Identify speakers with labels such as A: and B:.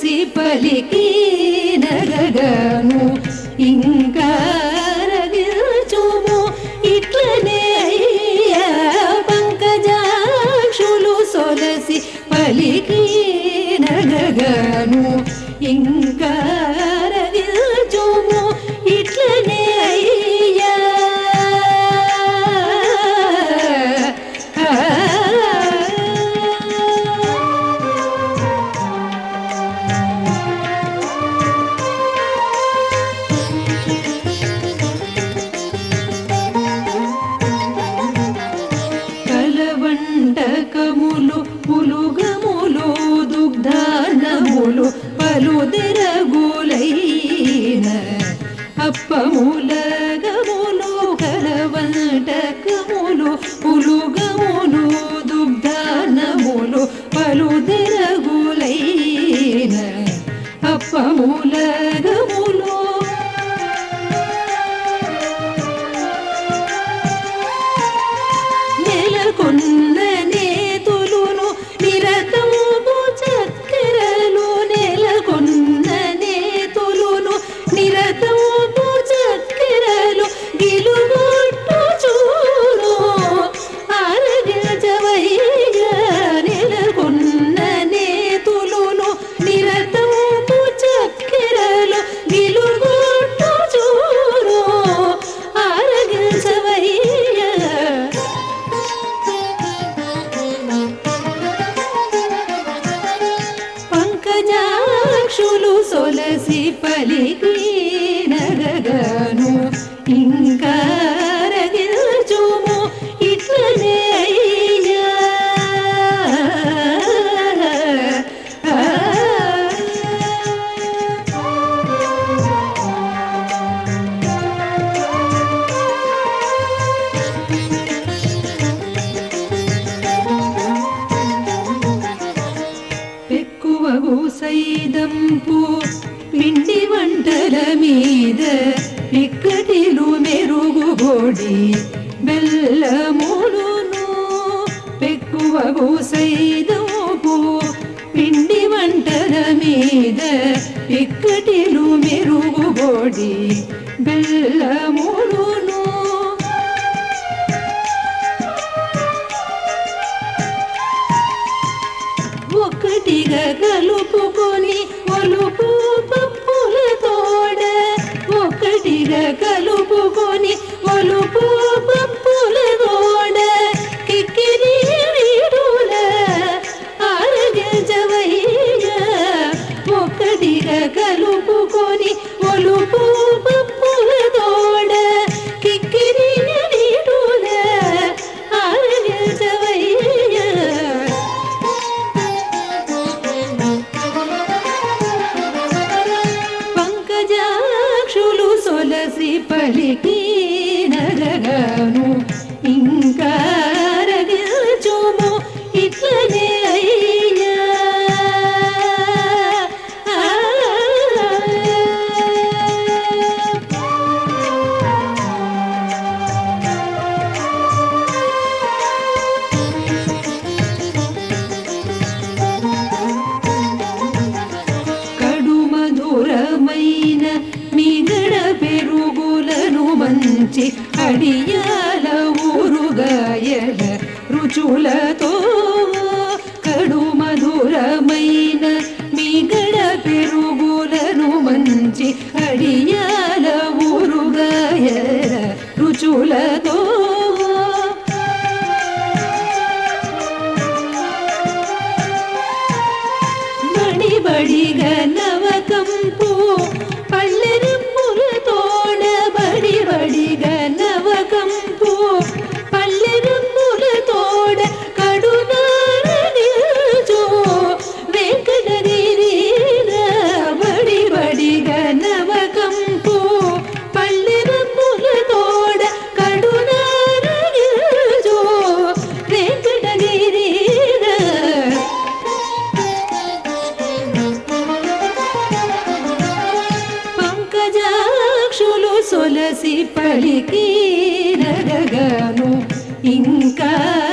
A: చూసి పలికి నగగాను ఇంకా రగిల్చుము ఇట్లనే అయ్యా పంకజాక్షులు సొలసి పలికి పులుగములు దుగ్ధానములు పలుదెరగులైన అప్పములగములు కలవంటక Take బెల్లముడును పెక్కువ సైదముకు పిండి వంటల మీద ఇక్కటిలు మెరుగుబోడి బెల్లముడును ఒకటిగా కలుపుకొని Medine 应该